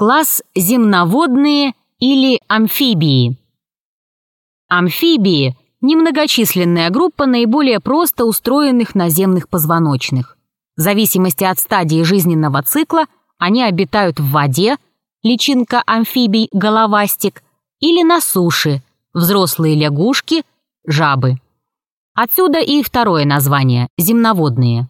Класс земноводные или амфибии. Амфибии – немногочисленная группа наиболее просто устроенных наземных позвоночных. В зависимости от стадии жизненного цикла они обитают в воде, личинка амфибий – головастик, или на суше – взрослые лягушки, жабы. Отсюда и второе название – земноводные.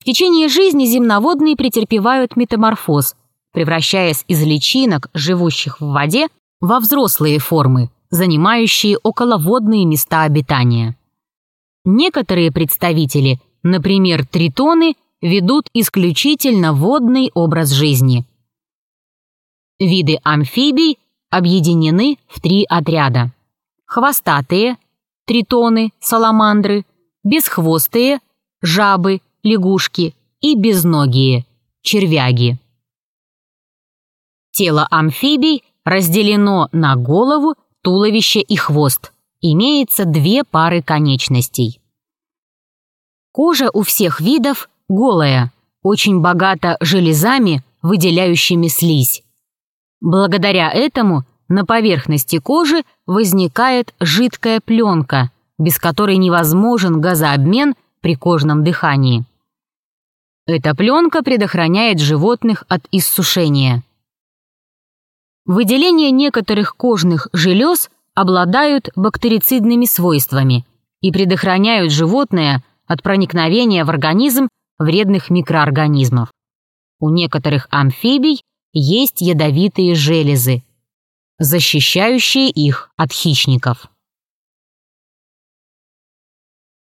В течение жизни земноводные претерпевают метаморфоз, превращаясь из личинок, живущих в воде, во взрослые формы, занимающие околоводные места обитания. Некоторые представители, например, тритоны, ведут исключительно водный образ жизни. Виды амфибий объединены в три отряда. Хвостатые, тритоны, саламандры, бесхвостые, жабы, лягушки и безногие, червяги. Тело амфибий разделено на голову, туловище и хвост. Имеется две пары конечностей. Кожа у всех видов голая, очень богата железами, выделяющими слизь. Благодаря этому на поверхности кожи возникает жидкая пленка, без которой невозможен газообмен при кожном дыхании. Эта пленка предохраняет животных от иссушения. Выделения некоторых кожных желез обладают бактерицидными свойствами и предохраняют животное от проникновения в организм вредных микроорганизмов. У некоторых амфибий есть ядовитые железы, защищающие их от хищников.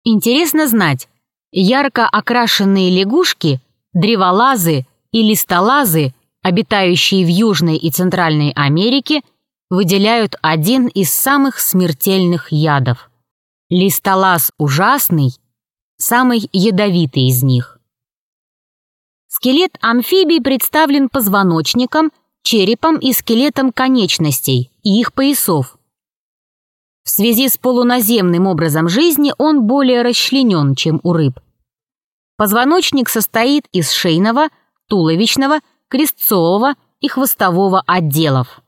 Интересно знать, ярко окрашенные лягушки, древолазы и листолазы, обитающие в Южной и Центральной Америке, выделяют один из самых смертельных ядов. Листолаз ужасный, самый ядовитый из них. Скелет амфибий представлен позвоночником, черепом и скелетом конечностей и их поясов. В связи с полуназемным образом жизни он более расчленен, чем у рыб. Позвоночник состоит из шейного, туловищного, крестцового и хвостового отделов.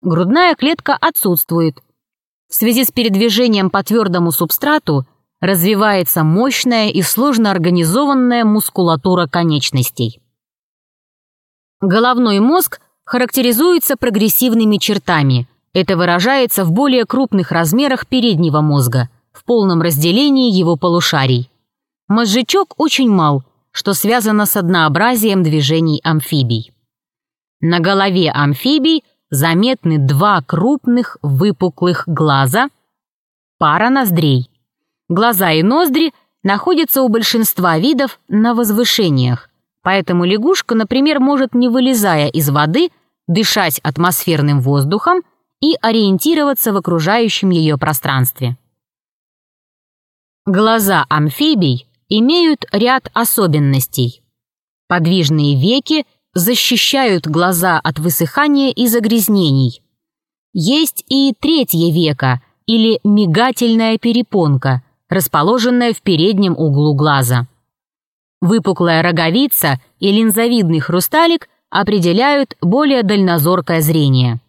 Грудная клетка отсутствует. В связи с передвижением по твердому субстрату – развивается мощная и сложно организованная мускулатура конечностей. Головной мозг характеризуется прогрессивными чертами. Это выражается в более крупных размерах переднего мозга, в полном разделении его полушарий. Мозжечок очень мал, что связано с однообразием движений амфибий. На голове амфибий заметны два крупных выпуклых глаза, пара ноздрей. Глаза и ноздри находятся у большинства видов на возвышениях, поэтому лягушка, например, может, не вылезая из воды, дышать атмосферным воздухом и ориентироваться в окружающем ее пространстве. Глаза амфибий имеют ряд особенностей. Подвижные веки защищают глаза от высыхания и загрязнений. Есть и третье веко или мигательная перепонка – расположенная в переднем углу глаза. Выпуклая роговица и линзовидный хрусталик определяют более дальнозоркое зрение.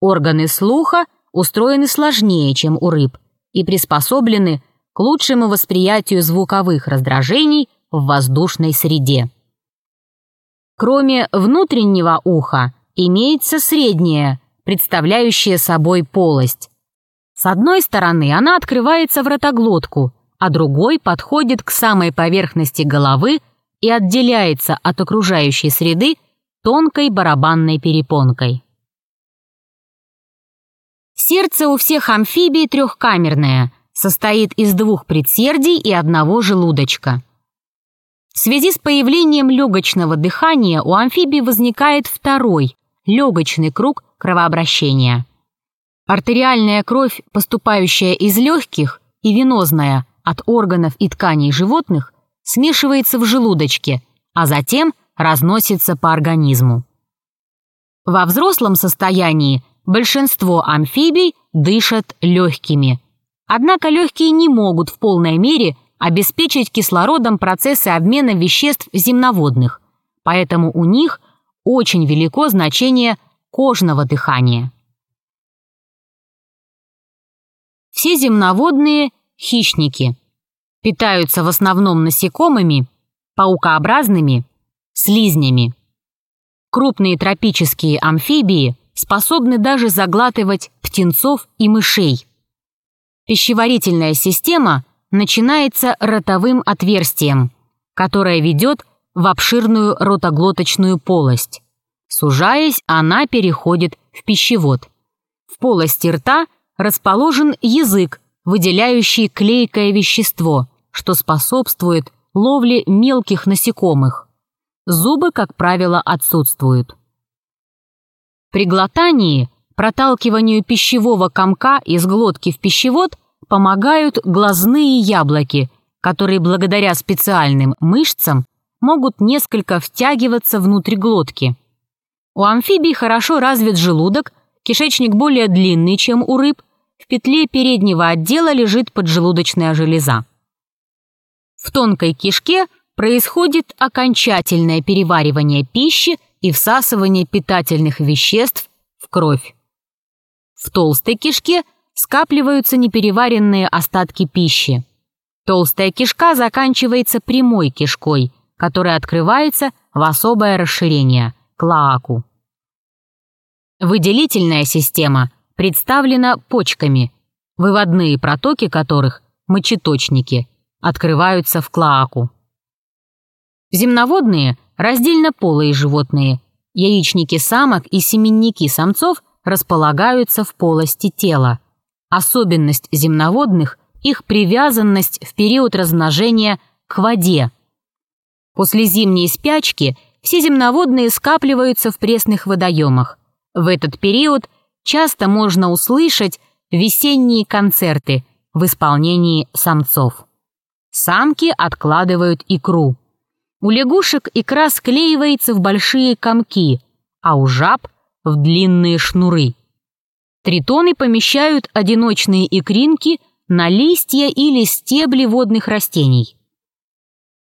Органы слуха устроены сложнее, чем у рыб, и приспособлены к лучшему восприятию звуковых раздражений в воздушной среде. Кроме внутреннего уха имеется среднее, представляющее собой полость, с одной стороны она открывается в ротоглотку, а другой подходит к самой поверхности головы и отделяется от окружающей среды тонкой барабанной перепонкой. Сердце у всех амфибий трехкамерное, состоит из двух предсердий и одного желудочка. В связи с появлением легочного дыхания у амфибий возникает второй, легочный круг кровообращения. Артериальная кровь, поступающая из легких, и венозная от органов и тканей животных, смешивается в желудочке, а затем разносится по организму. Во взрослом состоянии большинство амфибий дышат легкими. Однако легкие не могут в полной мере обеспечить кислородом процессы обмена веществ земноводных, поэтому у них очень велико значение кожного дыхания. Все земноводные – хищники. Питаются в основном насекомыми, паукообразными, слизнями. Крупные тропические амфибии способны даже заглатывать птенцов и мышей. Пищеварительная система начинается ротовым отверстием, которое ведет в обширную ротоглоточную полость. Сужаясь, она переходит в пищевод. В полости рта расположен язык, выделяющий клейкое вещество, что способствует ловле мелких насекомых. Зубы, как правило, отсутствуют. При глотании проталкиванию пищевого комка из глотки в пищевод помогают глазные яблоки, которые благодаря специальным мышцам могут несколько втягиваться внутрь глотки. У амфибий хорошо развит желудок, кишечник более длинный, чем у рыб, в петле переднего отдела лежит поджелудочная железа. В тонкой кишке происходит окончательное переваривание пищи и всасывание питательных веществ в кровь. В толстой кишке скапливаются непереваренные остатки пищи. Толстая кишка заканчивается прямой кишкой, которая открывается в особое расширение – клоаку. Выделительная система представлена почками, выводные протоки которых – мочеточники – открываются в клоаку. Земноводные – раздельно полые животные. Яичники самок и семенники самцов располагаются в полости тела. Особенность земноводных – их привязанность в период размножения к воде. После зимней спячки все земноводные скапливаются в пресных водоемах. В этот период часто можно услышать весенние концерты в исполнении самцов. Самки откладывают икру. У лягушек икра склеивается в большие комки, а у жаб — в длинные шнуры. Тритоны помещают одиночные икринки на листья или стебли водных растений.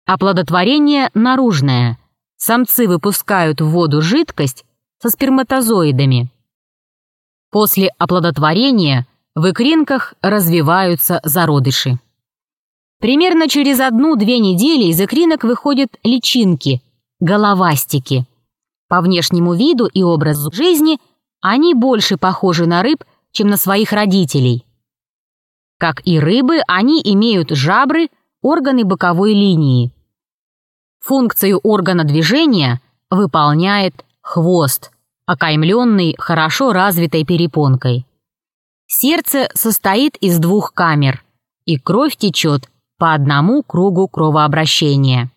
Оплодотворение наружное. Самцы выпускают в воду жидкость со сперматозоидами. После оплодотворения в икринках развиваются зародыши. Примерно через одну-две недели из икринок выходят личинки, головастики. По внешнему виду и образу жизни они больше похожи на рыб, чем на своих родителей. Как и рыбы, они имеют жабры, органы боковой линии. Функцию органа движения выполняет хвост, окаймленный хорошо развитой перепонкой. Сердце состоит из двух камер, и кровь течет по одному кругу кровообращения.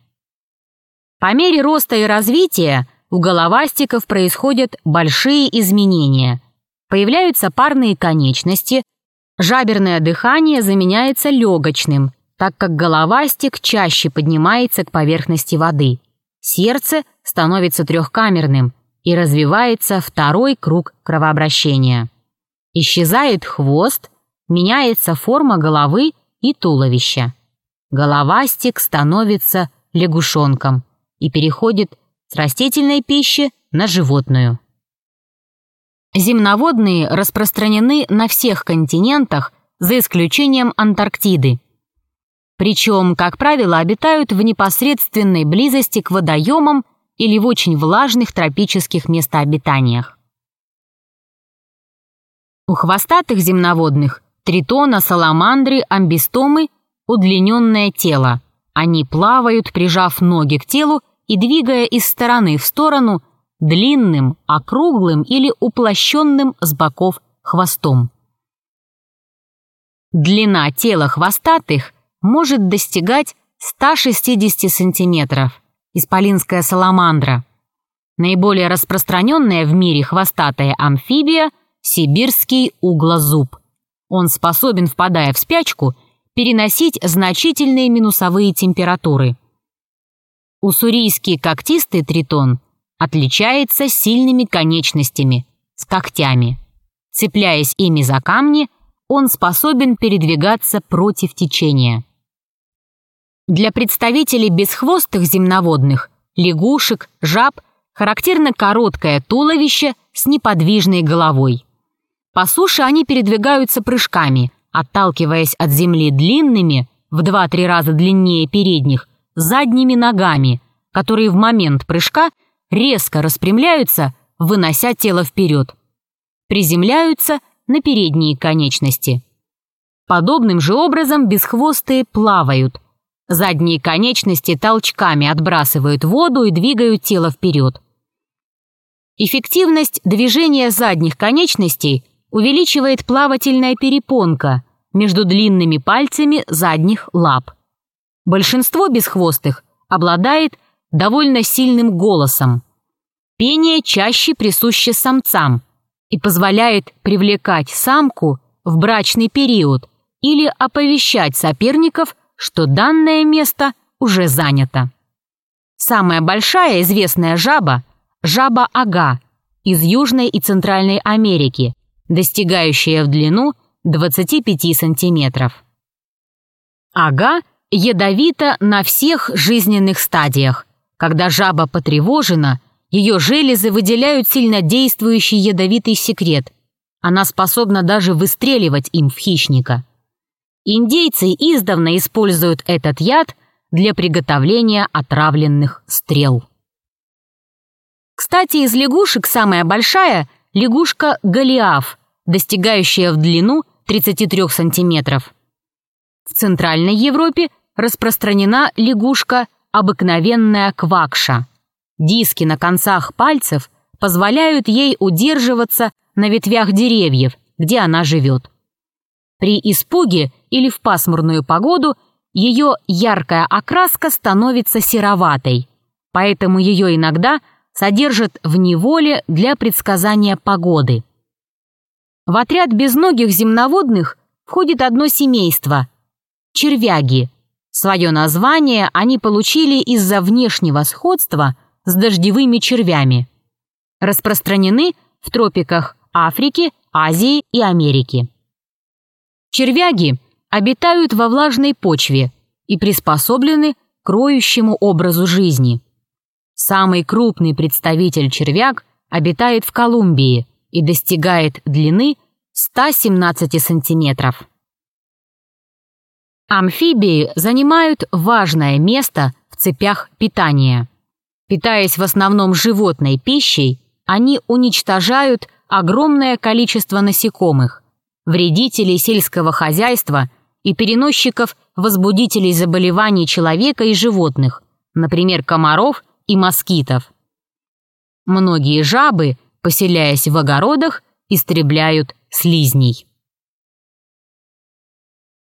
По мере роста и развития у головастиков происходят большие изменения. Появляются парные конечности, жаберное дыхание заменяется легочным, так как головастик чаще поднимается к поверхности воды. Сердце становится трехкамерным и развивается второй круг кровообращения. Исчезает хвост, меняется форма головы и туловища головастик становится лягушонком и переходит с растительной пищи на животную. Земноводные распространены на всех континентах, за исключением Антарктиды. Причем, как правило, обитают в непосредственной близости к водоемам или в очень влажных тропических местообитаниях. У хвостатых земноводных – тритона, саламандры, амбистомы – удлиненное тело. Они плавают, прижав ноги к телу и двигая из стороны в сторону длинным, округлым или уплощенным с боков хвостом. Длина тела хвостатых может достигать 160 сантиметров. Исполинская саламандра. Наиболее распространенная в мире хвостатая амфибия – сибирский углозуб. Он способен, впадая в спячку, переносить значительные минусовые температуры. Уссурийский когтистый тритон отличается сильными конечностями, с когтями. Цепляясь ими за камни, он способен передвигаться против течения. Для представителей бесхвостых земноводных, лягушек, жаб, характерно короткое туловище с неподвижной головой. По суше они передвигаются прыжками, отталкиваясь от земли длинными, в 2-3 раза длиннее передних, задними ногами, которые в момент прыжка резко распрямляются, вынося тело вперед. Приземляются на передние конечности. Подобным же образом бесхвостые плавают. Задние конечности толчками отбрасывают воду и двигают тело вперед. Эффективность движения задних конечностей увеличивает плавательная перепонка между длинными пальцами задних лап. Большинство бесхвостых обладает довольно сильным голосом. Пение чаще присуще самцам и позволяет привлекать самку в брачный период или оповещать соперников, что данное место уже занято. Самая большая известная жаба – жаба-ага из Южной и Центральной Америки, достигающая в длину 25 сантиметров. Ага ядовита на всех жизненных стадиях. Когда жаба потревожена, ее железы выделяют сильнодействующий ядовитый секрет. Она способна даже выстреливать им в хищника. Индейцы издавна используют этот яд для приготовления отравленных стрел. Кстати, из лягушек самая большая – лягушка Голиаф, достигающая в длину 33 сантиметров. В Центральной Европе распространена лягушка обыкновенная квакша. Диски на концах пальцев позволяют ей удерживаться на ветвях деревьев, где она живет. При испуге или в пасмурную погоду ее яркая окраска становится сероватой, поэтому ее иногда содержат в неволе для предсказания погоды. В отряд безногих земноводных входит одно семейство – червяги – Свое название они получили из-за внешнего сходства с дождевыми червями. Распространены в тропиках Африки, Азии и Америки. Червяги обитают во влажной почве и приспособлены к роющему образу жизни. Самый крупный представитель червяк обитает в Колумбии и достигает длины 117 сантиметров. Амфибии занимают важное место в цепях питания. Питаясь в основном животной пищей, они уничтожают огромное количество насекомых, вредителей сельского хозяйства и переносчиков возбудителей заболеваний человека и животных, например, комаров и москитов. Многие жабы, поселяясь в огородах, истребляют слизней.